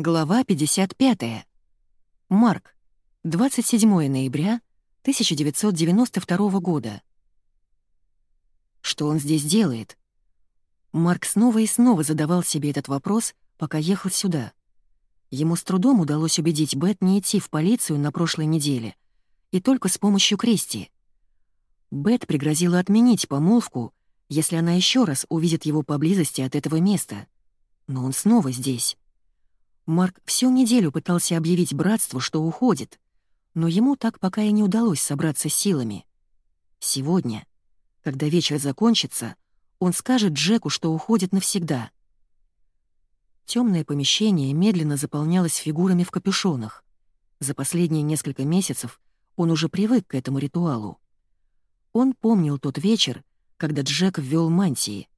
Глава 55. Марк. 27 ноября 1992 года. Что он здесь делает? Марк снова и снова задавал себе этот вопрос, пока ехал сюда. Ему с трудом удалось убедить Бет не идти в полицию на прошлой неделе, и только с помощью Кристи. Бет пригрозила отменить помолвку, если она еще раз увидит его поблизости от этого места. Но он снова здесь. Марк всю неделю пытался объявить братству, что уходит, но ему так пока и не удалось собраться силами. Сегодня, когда вечер закончится, он скажет Джеку, что уходит навсегда. Темное помещение медленно заполнялось фигурами в капюшонах. За последние несколько месяцев он уже привык к этому ритуалу. Он помнил тот вечер, когда Джек ввел мантии.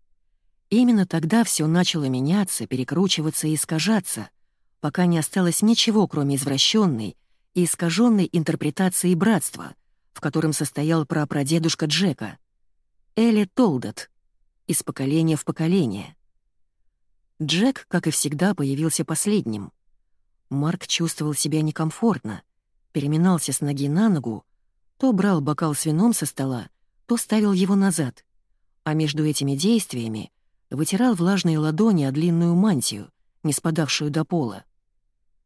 Именно тогда все начало меняться, перекручиваться и искажаться — пока не осталось ничего, кроме извращенной и искаженной интерпретации братства, в котором состоял прапрадедушка Джека, Элли Толдот, из поколения в поколение. Джек, как и всегда, появился последним. Марк чувствовал себя некомфортно, переминался с ноги на ногу, то брал бокал с вином со стола, то ставил его назад, а между этими действиями вытирал влажные ладони о длинную мантию, не спадавшую до пола.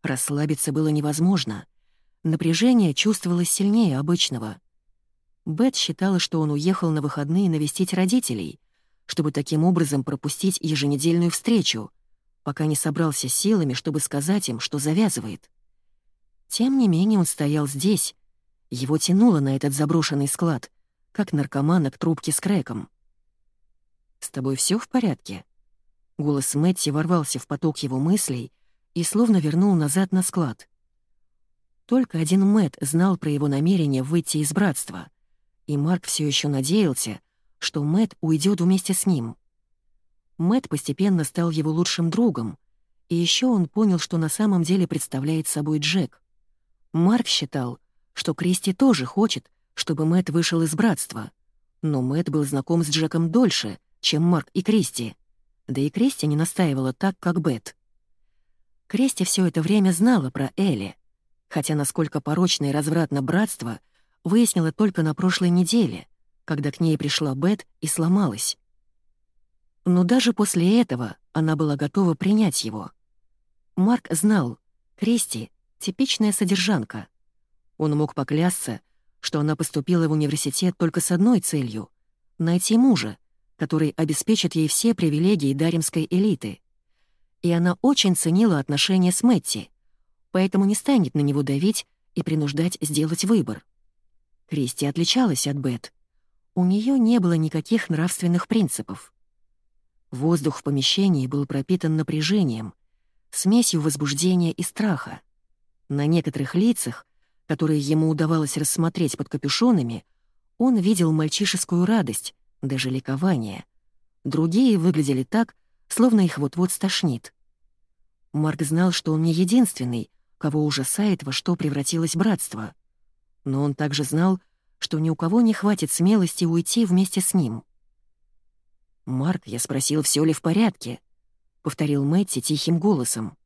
Расслабиться было невозможно. Напряжение чувствовалось сильнее обычного. Бет считала, что он уехал на выходные навестить родителей, чтобы таким образом пропустить еженедельную встречу, пока не собрался силами, чтобы сказать им, что завязывает. Тем не менее он стоял здесь. Его тянуло на этот заброшенный склад, как наркомана к трубке с крэком. «С тобой все в порядке?» Голос Мэтти ворвался в поток его мыслей, и словно вернул назад на склад. Только один Мэт знал про его намерение выйти из братства, и Марк все еще надеялся, что Мэт уйдет вместе с ним. Мэт постепенно стал его лучшим другом, и еще он понял, что на самом деле представляет собой Джек. Марк считал, что Кристи тоже хочет, чтобы Мэт вышел из братства, но Мэт был знаком с Джеком дольше, чем Марк и Кристи, да и Кристи не настаивала так, как Бет. Крести все это время знала про Элли, хотя насколько порочно и развратно братство выяснила только на прошлой неделе, когда к ней пришла Бет и сломалась. Но даже после этого она была готова принять его. Марк знал, Крести — типичная содержанка. Он мог поклясться, что она поступила в университет только с одной целью — найти мужа, который обеспечит ей все привилегии даримской элиты и она очень ценила отношения с Мэтти, поэтому не станет на него давить и принуждать сделать выбор. Кристи отличалась от Бет. У нее не было никаких нравственных принципов. Воздух в помещении был пропитан напряжением, смесью возбуждения и страха. На некоторых лицах, которые ему удавалось рассмотреть под капюшонами, он видел мальчишескую радость, даже ликование. Другие выглядели так, словно их вот-вот стошнит. Марк знал, что он не единственный, кого ужасает, во что превратилось братство. Но он также знал, что ни у кого не хватит смелости уйти вместе с ним. «Марк, я спросил, все ли в порядке?» — повторил Мэтти тихим голосом.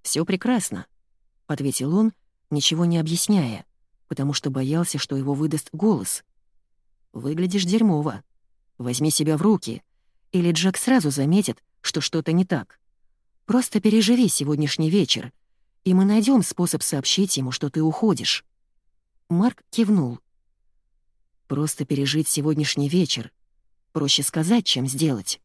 Все прекрасно», — ответил он, ничего не объясняя, потому что боялся, что его выдаст голос. «Выглядишь дерьмово. Возьми себя в руки, или Джек сразу заметит, что что-то не так». Просто переживи сегодняшний вечер, и мы найдем способ сообщить ему, что ты уходишь». Марк кивнул. «Просто пережить сегодняшний вечер. Проще сказать, чем сделать».